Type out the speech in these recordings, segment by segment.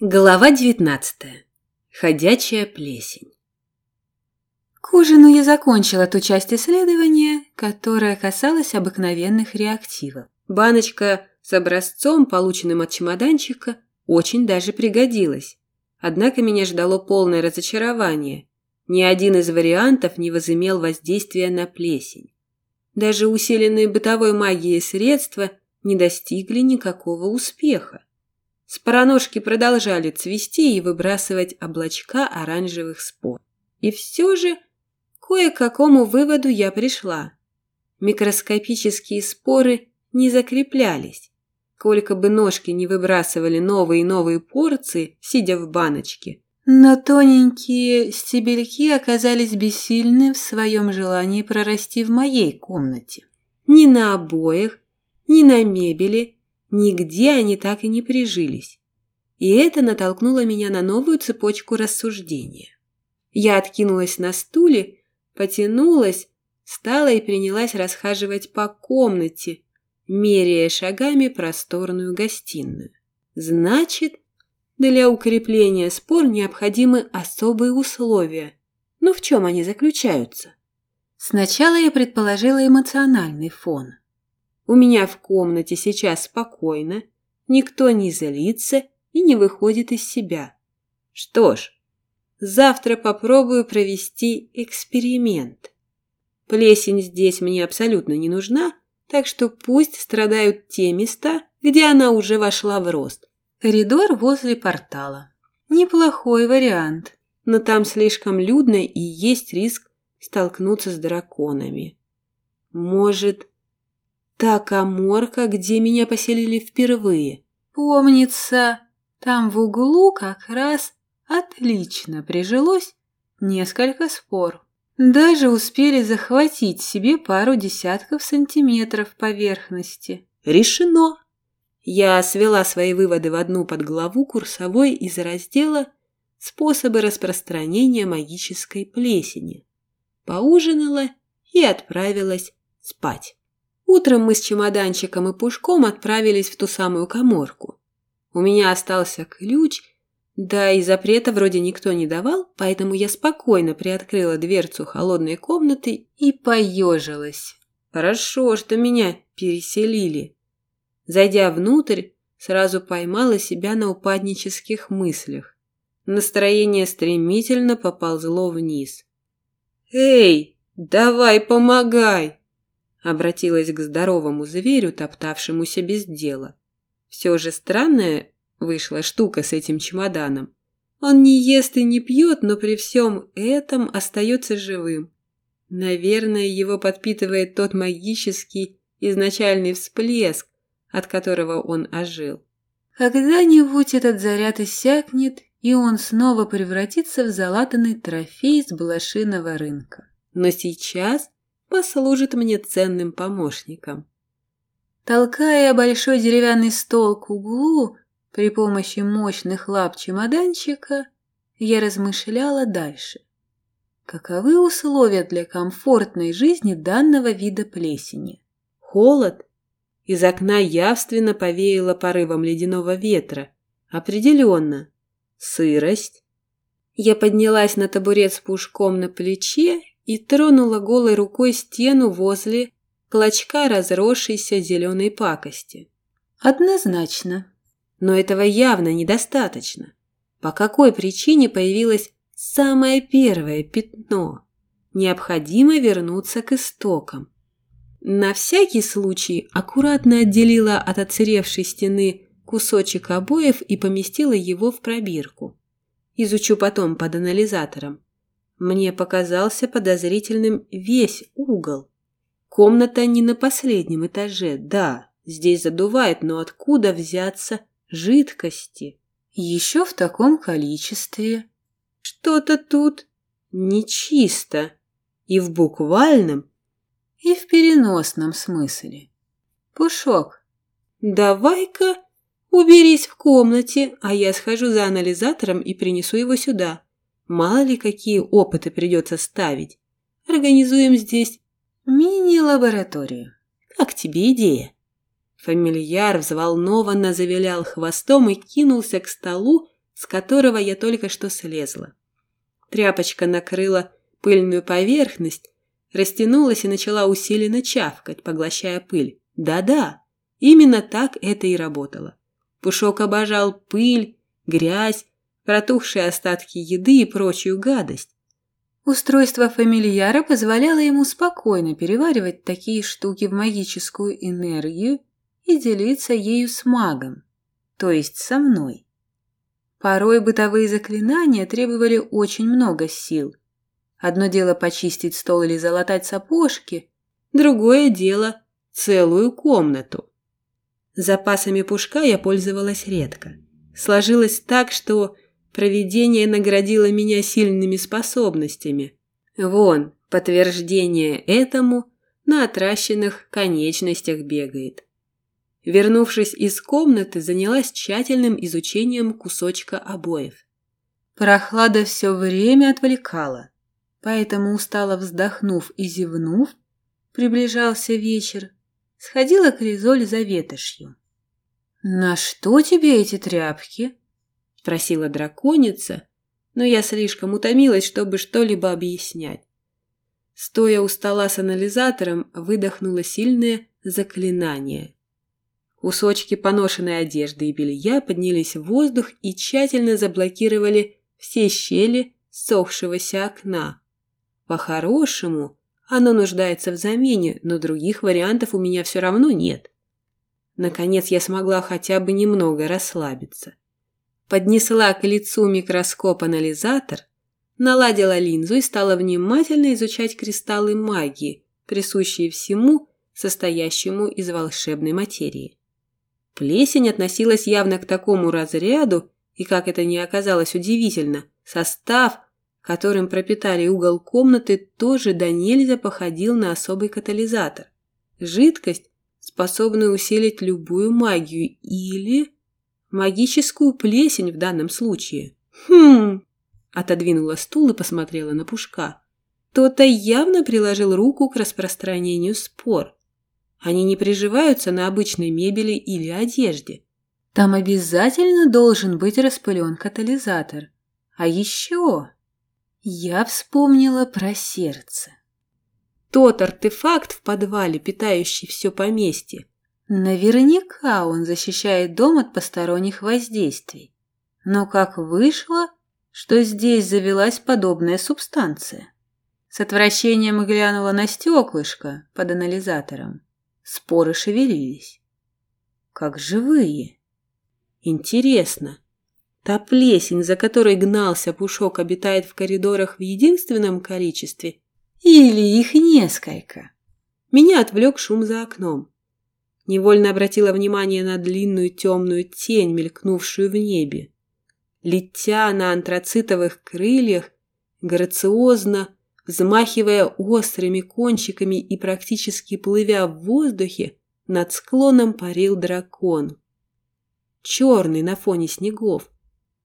Глава 19. Ходячая плесень. К ужину я закончила ту часть исследования, которая касалась обыкновенных реактивов. Баночка с образцом, полученным от чемоданчика, очень даже пригодилась. Однако меня ждало полное разочарование. Ни один из вариантов не возымел воздействия на плесень. Даже усиленные бытовой магией средства не достигли никакого успеха. Спороножки продолжали цвести и выбрасывать облачка оранжевых спор. И все же кое к какому выводу я пришла. Микроскопические споры не закреплялись. Сколько бы ножки не выбрасывали новые и новые порции, сидя в баночке. Но тоненькие стебельки оказались бессильны в своем желании прорасти в моей комнате. Ни на обоях, ни на мебели – Нигде они так и не прижились. И это натолкнуло меня на новую цепочку рассуждения. Я откинулась на стуле, потянулась, встала и принялась расхаживать по комнате, меряя шагами просторную гостиную. Значит, для укрепления спор необходимы особые условия. Но в чем они заключаются? Сначала я предположила эмоциональный фон. У меня в комнате сейчас спокойно, никто не злится и не выходит из себя. Что ж, завтра попробую провести эксперимент. Плесень здесь мне абсолютно не нужна, так что пусть страдают те места, где она уже вошла в рост. Коридор возле портала. Неплохой вариант, но там слишком людно и есть риск столкнуться с драконами. Может, Та коморка, где меня поселили впервые. Помнится, там в углу как раз отлично прижилось несколько спор. Даже успели захватить себе пару десятков сантиметров поверхности. Решено. Я свела свои выводы в одну подглаву курсовой из раздела «Способы распространения магической плесени». Поужинала и отправилась спать. Утром мы с чемоданчиком и пушком отправились в ту самую коморку. У меня остался ключ, да и запрета вроде никто не давал, поэтому я спокойно приоткрыла дверцу холодной комнаты и поежилась. Хорошо, что меня переселили. Зайдя внутрь, сразу поймала себя на упаднических мыслях. Настроение стремительно поползло вниз. «Эй, давай помогай!» Обратилась к здоровому зверю, топтавшемуся без дела. Все же странная вышла штука с этим чемоданом. Он не ест и не пьет, но при всем этом остается живым. Наверное, его подпитывает тот магический изначальный всплеск, от которого он ожил. Когда-нибудь этот заряд иссякнет, и он снова превратится в залатанный трофей с блошиного рынка. Но сейчас послужит мне ценным помощником. Толкая большой деревянный стол к углу при помощи мощных лап чемоданчика, я размышляла дальше. Каковы условия для комфортной жизни данного вида плесени? Холод. Из окна явственно повеяло порывом ледяного ветра. Определенно. Сырость. Я поднялась на табурет с пушком на плече и тронула голой рукой стену возле клочка разросшейся зеленой пакости. Однозначно. Но этого явно недостаточно. По какой причине появилось самое первое пятно? Необходимо вернуться к истокам. На всякий случай аккуратно отделила от отсыревшей стены кусочек обоев и поместила его в пробирку. Изучу потом под анализатором. Мне показался подозрительным весь угол. Комната не на последнем этаже, да, здесь задувает, но откуда взяться жидкости? Еще в таком количестве. Что-то тут нечисто. И в буквальном, и в переносном смысле. Пушок, давай-ка уберись в комнате, а я схожу за анализатором и принесу его сюда. Мало ли какие опыты придется ставить. Организуем здесь мини-лабораторию. Как тебе идея? Фамильяр взволнованно завилял хвостом и кинулся к столу с которого я только что слезла. Тряпочка накрыла пыльную поверхность, растянулась и начала усиленно чавкать, поглощая пыль. Да-да, именно так это и работало. Пушок обожал пыль, грязь, протухшие остатки еды и прочую гадость. Устройство фамильяра позволяло ему спокойно переваривать такие штуки в магическую энергию и делиться ею с магом, то есть со мной. Порой бытовые заклинания требовали очень много сил. Одно дело почистить стол или залатать сапожки, другое дело – целую комнату. Запасами пушка я пользовалась редко. Сложилось так, что провидение наградило меня сильными способностями. Вон, подтверждение этому на отращенных конечностях бегает. Вернувшись из комнаты, занялась тщательным изучением кусочка обоев. Прохлада все время отвлекала, поэтому, устало вздохнув и зевнув, приближался вечер, сходила к Ризоль за ветошью. «На что тебе эти тряпки?» – спросила драконица, но я слишком утомилась, чтобы что-либо объяснять. Стоя у стола с анализатором, выдохнула сильное заклинание. Кусочки поношенной одежды и белья поднялись в воздух и тщательно заблокировали все щели сохшегося окна. По-хорошему, оно нуждается в замене, но других вариантов у меня все равно нет. Наконец я смогла хотя бы немного расслабиться. Поднесла к лицу микроскоп-анализатор, наладила линзу и стала внимательно изучать кристаллы магии, присущие всему, состоящему из волшебной материи. Плесень относилась явно к такому разряду, и, как это не оказалось удивительно, состав – которым пропитали угол комнаты, тоже до нельзя походил на особый катализатор. Жидкость, способная усилить любую магию или магическую плесень в данном случае. Хм, отодвинула стул и посмотрела на Пушка. Кто-то явно приложил руку к распространению спор. Они не приживаются на обычной мебели или одежде. Там обязательно должен быть распылен катализатор. А еще я вспомнила про сердце. Тот артефакт в подвале, питающий все поместье. Наверняка он защищает дом от посторонних воздействий. Но как вышло, что здесь завелась подобная субстанция? С отвращением глянула на стеклышко под анализатором. Споры шевелились. Как живые. Интересно, Та плесень, за которой гнался Пушок, обитает в коридорах в единственном количестве? Или их несколько? Меня отвлек шум за окном. Невольно обратила внимание на длинную темную тень, мелькнувшую в небе. Летя на антрацитовых крыльях, грациозно, взмахивая острыми кончиками и практически плывя в воздухе, над склоном парил дракон. Черный на фоне снегов,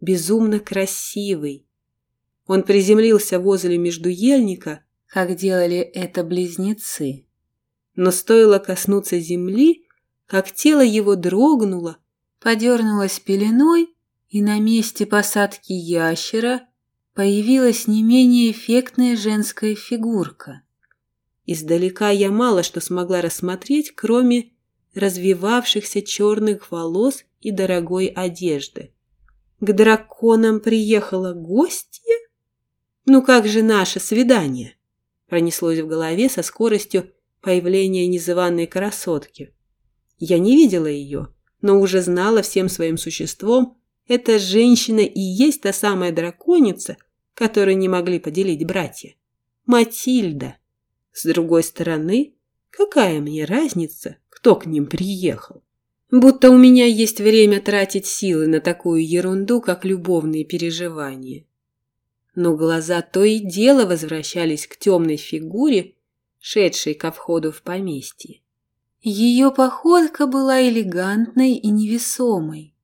безумно красивый. Он приземлился возле междуельника, как делали это близнецы. Но стоило коснуться земли, как тело его дрогнуло, подернулось пеленой, и на месте посадки ящера появилась не менее эффектная женская фигурка. Издалека я мало что смогла рассмотреть, кроме развивавшихся черных волос и дорогой одежды. К драконам приехала гостья? Ну как же наше свидание? Пронеслось в голове со скоростью появления незваной красотки. Я не видела ее, но уже знала всем своим существом, эта женщина и есть та самая драконица, которую не могли поделить братья. Матильда. С другой стороны, какая мне разница, кто к ним приехал? Будто у меня есть время тратить силы на такую ерунду, как любовные переживания. Но глаза то и дело возвращались к темной фигуре, шедшей ко входу в поместье. Ее походка была элегантной и невесомой.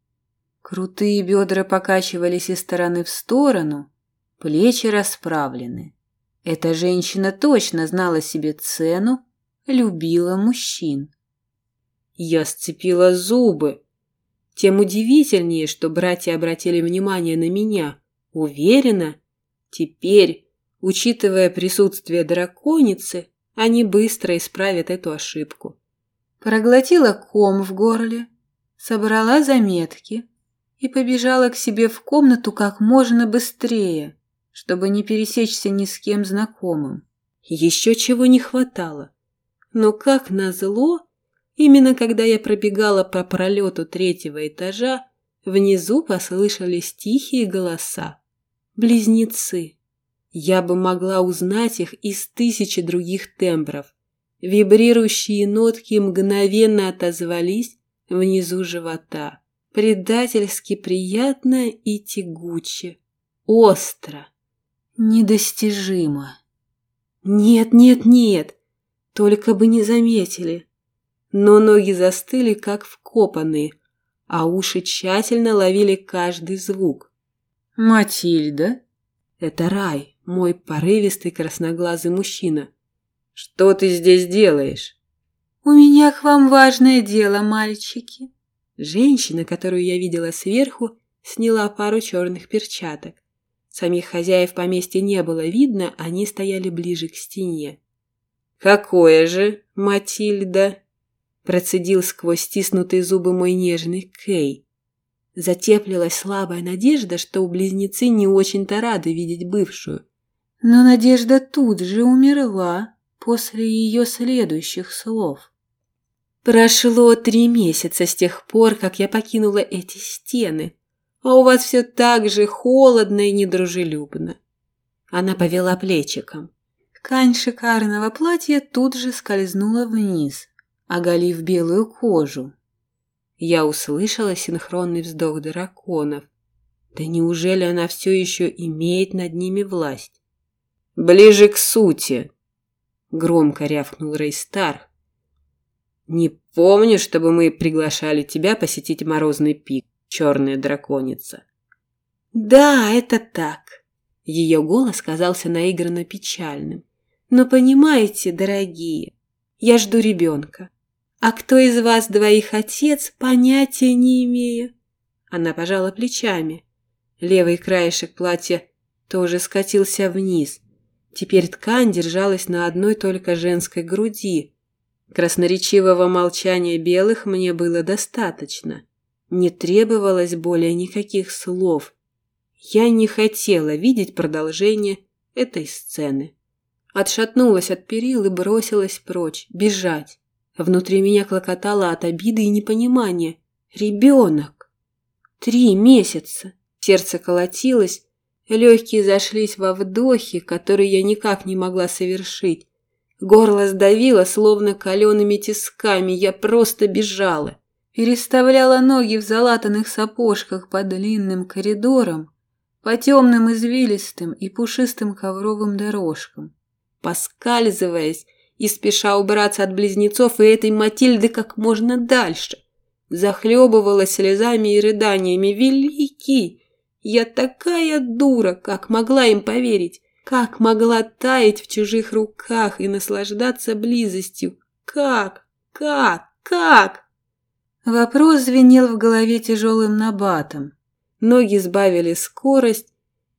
Крутые бедра покачивались из стороны в сторону, плечи расправлены. Эта женщина точно знала себе цену, любила мужчин. Я сцепила зубы. Тем удивительнее, что братья обратили внимание на меня. Уверена, теперь, учитывая присутствие драконицы, они быстро исправят эту ошибку. Проглотила ком в горле, собрала заметки и побежала к себе в комнату как можно быстрее, чтобы не пересечься ни с кем знакомым. Еще чего не хватало. Но как назло, именно когда я пробегала по пролету третьего этажа, внизу послышались тихие голоса. Близнецы. Я бы могла узнать их из тысячи других тембров. Вибрирующие нотки мгновенно отозвались внизу живота. Предательски приятно и тягуче. Остро. Недостижимо. Нет, нет, нет. Только бы не заметили. Но ноги застыли, как вкопанные, а уши тщательно ловили каждый звук. «Матильда?» «Это рай, мой порывистый красноглазый мужчина. Что ты здесь делаешь?» «У меня к вам важное дело, мальчики». Женщина, которую я видела сверху, сняла пару черных перчаток. Самих хозяев поместья не было видно, они стояли ближе к стене. «Какое же, Матильда?» Процедил сквозь стиснутые зубы мой нежный Кей. Затеплилась слабая надежда, что у близнецы не очень-то рады видеть бывшую. Но надежда тут же умерла после ее следующих слов. Прошло три месяца с тех пор, как я покинула эти стены, а у вас все так же холодно и недружелюбно. Она повела плечиком. Ткань шикарного платья тут же скользнула вниз, оголив белую кожу. Я услышала синхронный вздох драконов. Да неужели она все еще имеет над ними власть? «Ближе к сути!» Громко рявкнул Рейстар. «Не помню, чтобы мы приглашали тебя посетить Морозный пик, черная драконица». «Да, это так!» Ее голос казался наигранно печальным. «Но понимаете, дорогие, я жду ребенка. А кто из вас двоих отец, понятия не имею. Она пожала плечами. Левый краешек платья тоже скатился вниз. Теперь ткань держалась на одной только женской груди. Красноречивого молчания белых мне было достаточно. Не требовалось более никаких слов. Я не хотела видеть продолжение этой сцены. Отшатнулась от перил и бросилась прочь, бежать. Внутри меня клокотало от обиды и непонимания. Ребенок! Три месяца! Сердце колотилось, легкие зашлись во вдохе, который я никак не могла совершить. Горло сдавило, словно калеными тисками, я просто бежала. Переставляла ноги в залатанных сапожках по длинным коридорам, по темным извилистым и пушистым ковровым дорожкам. Поскальзываясь, и спеша убраться от близнецов и этой Матильды как можно дальше. Захлебывалась слезами и рыданиями. «Великий! Я такая дура! Как могла им поверить? Как могла таять в чужих руках и наслаждаться близостью? Как? Как? Как?» Вопрос звенел в голове тяжелым набатом. Ноги сбавили скорость,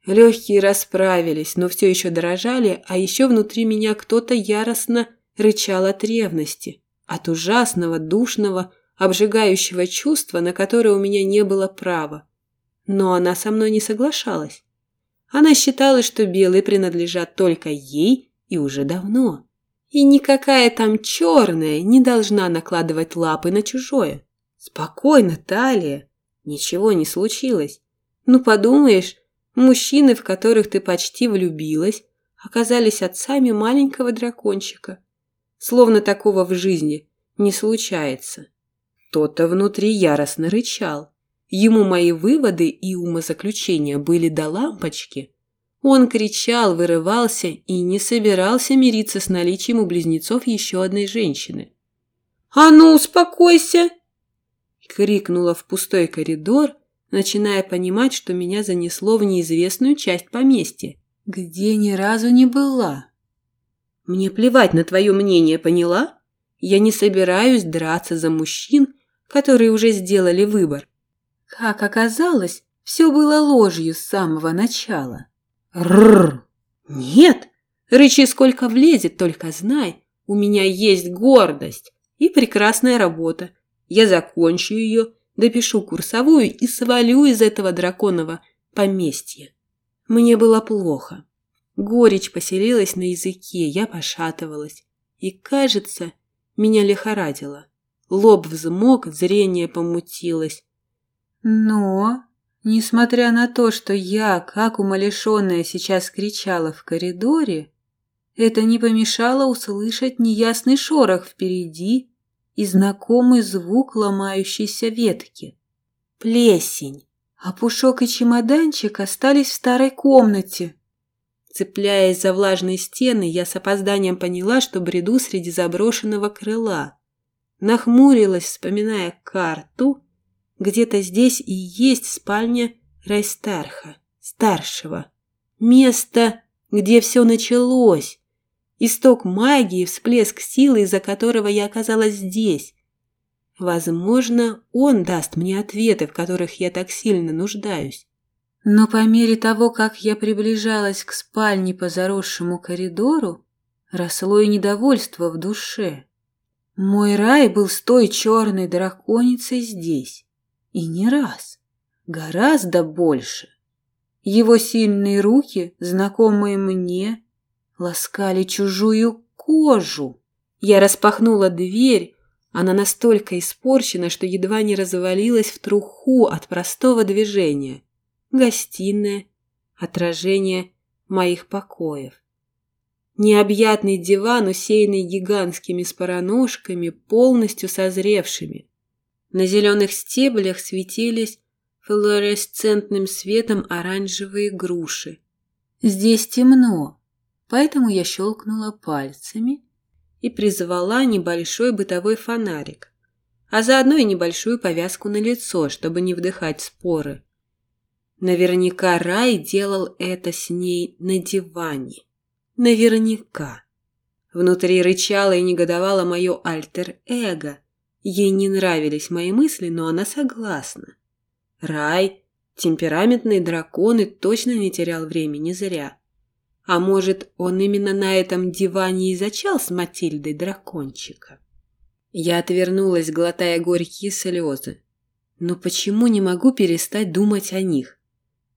Легкие расправились, но все еще дрожали, а еще внутри меня кто-то яростно рычал от ревности, от ужасного, душного, обжигающего чувства, на которое у меня не было права. Но она со мной не соглашалась. Она считала, что белые принадлежат только ей и уже давно. И никакая там черная не должна накладывать лапы на чужое. Спокойно, Талия. Ничего не случилось. Ну, подумаешь, Мужчины, в которых ты почти влюбилась, оказались отцами маленького дракончика. Словно такого в жизни не случается. Кто-то внутри яростно рычал. Ему мои выводы и умозаключения были до лампочки. Он кричал, вырывался и не собирался мириться с наличием у близнецов еще одной женщины. «А ну, успокойся!» Крикнула в пустой коридор, начиная понимать, что меня занесло в неизвестную часть поместья, где ни разу не была. Мне плевать на твое мнение, поняла? Я не собираюсь драться за мужчин, которые уже сделали выбор. Как оказалось, все было ложью с самого начала. Рррр! Нет! Рычи сколько влезет, только знай, у меня есть гордость и прекрасная работа. Я закончу ее, допишу курсовую и свалю из этого драконового поместья. Мне было плохо. Горечь поселилась на языке, я пошатывалась. И, кажется, меня лихорадило. Лоб взмок, зрение помутилось. Но, несмотря на то, что я, как умалишенная, сейчас кричала в коридоре, это не помешало услышать неясный шорох впереди и знакомый звук ломающейся ветки. Плесень, а пушок и чемоданчик остались в старой комнате. Цепляясь за влажные стены, я с опозданием поняла, что бреду среди заброшенного крыла. Нахмурилась, вспоминая карту. Где-то здесь и есть спальня Райстарха, старшего. Место, где все началось. Исток магии, всплеск силы, из-за которого я оказалась здесь. Возможно, он даст мне ответы, в которых я так сильно нуждаюсь. Но по мере того, как я приближалась к спальне по заросшему коридору, росло и недовольство в душе. Мой рай был с той черной драконицей здесь. И не раз. Гораздо больше. Его сильные руки, знакомые мне, ласкали чужую кожу. Я распахнула дверь, она настолько испорчена, что едва не развалилась в труху от простого движения гостиная, отражение моих покоев. Необъятный диван, усеянный гигантскими спороножками, полностью созревшими. На зеленых стеблях светились флуоресцентным светом оранжевые груши. Здесь темно, поэтому я щелкнула пальцами и призвала небольшой бытовой фонарик, а заодно и небольшую повязку на лицо, чтобы не вдыхать споры. Наверняка Рай делал это с ней на диване. Наверняка. Внутри рычало и негодовало мое альтер-эго. Ей не нравились мои мысли, но она согласна. Рай, темпераментный дракон и точно не терял времени зря. А может, он именно на этом диване и зачал с Матильдой дракончика? Я отвернулась, глотая горькие слезы. Но почему не могу перестать думать о них?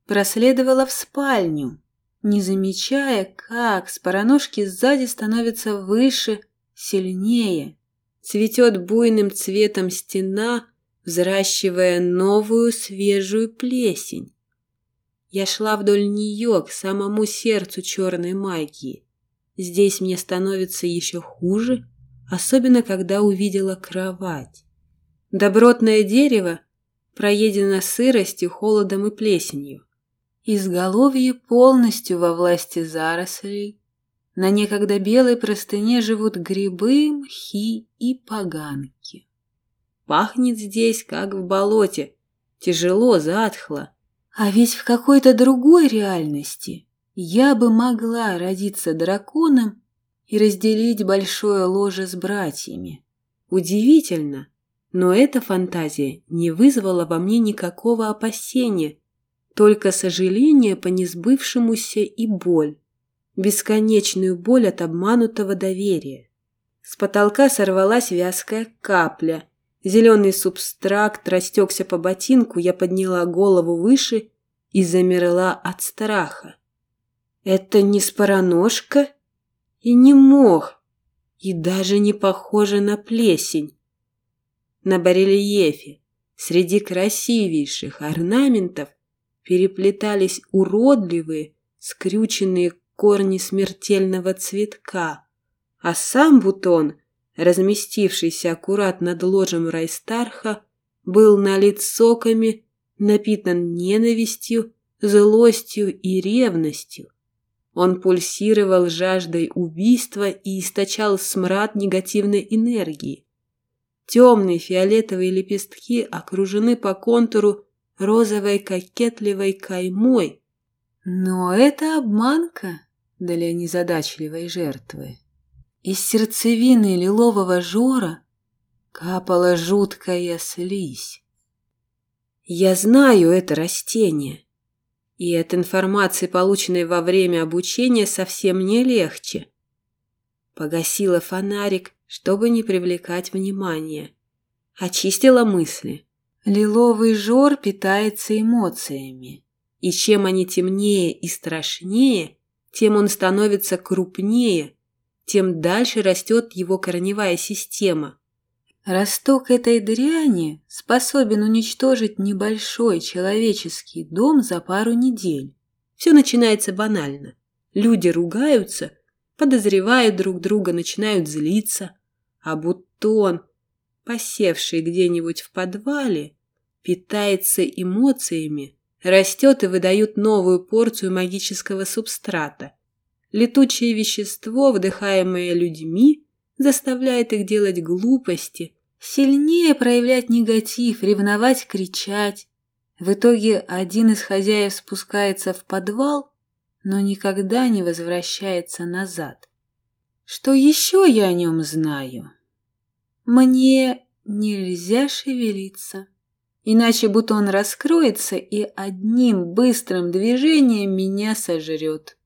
проследовала в спальню, не замечая, как спороножки сзади становятся выше, сильнее. Цветет буйным цветом стена, взращивая новую свежую плесень. Я шла вдоль нее к самому сердцу черной магии. Здесь мне становится еще хуже, особенно когда увидела кровать. Добротное дерево проедено сыростью, холодом и плесенью. Изголовье полностью во власти зарослей. На некогда белой простыне живут грибы, мхи и поганки. Пахнет здесь, как в болоте, тяжело, затхло. А ведь в какой-то другой реальности я бы могла родиться драконом и разделить большое ложе с братьями. Удивительно, но эта фантазия не вызвала во мне никакого опасения только сожаление по несбывшемуся и боль. Бесконечную боль от обманутого доверия. С потолка сорвалась вязкая капля. Зеленый субстракт растекся по ботинку, я подняла голову выше и замерла от страха. Это не спороножка и не мох, и даже не похоже на плесень. На барельефе среди красивейших орнаментов переплетались уродливые, скрюченные корни смертельного цветка, а сам бутон, разместившийся аккуратно над ложем Райстарха, был налит соками, напитан ненавистью, злостью и ревностью. Он пульсировал жаждой убийства и источал смрад негативной энергии. Темные фиолетовые лепестки окружены по контуру розовой кокетливой каймой. Но это обманка для незадачливой жертвы. Из сердцевины лилового жора капала жуткая слизь. Я знаю это растение. И от информации, полученной во время обучения, совсем не легче. Погасила фонарик, чтобы не привлекать внимания. Очистила мысли. Лиловый жор питается эмоциями. И чем они темнее и страшнее, тем он становится крупнее, тем дальше растет его корневая система. Росток этой дряни способен уничтожить небольшой человеческий дом за пару недель. Все начинается банально. Люди ругаются, подозревают друг друга, начинают злиться, а бутон, посевший где-нибудь в подвале, питается эмоциями, растет и выдает новую порцию магического субстрата. Летучее вещество, вдыхаемое людьми, заставляет их делать глупости, сильнее проявлять негатив, ревновать, кричать. В итоге один из хозяев спускается в подвал, но никогда не возвращается назад. Что еще я о нем знаю? Мне нельзя шевелиться, иначе будто он раскроется и одним быстрым движением меня сожрет.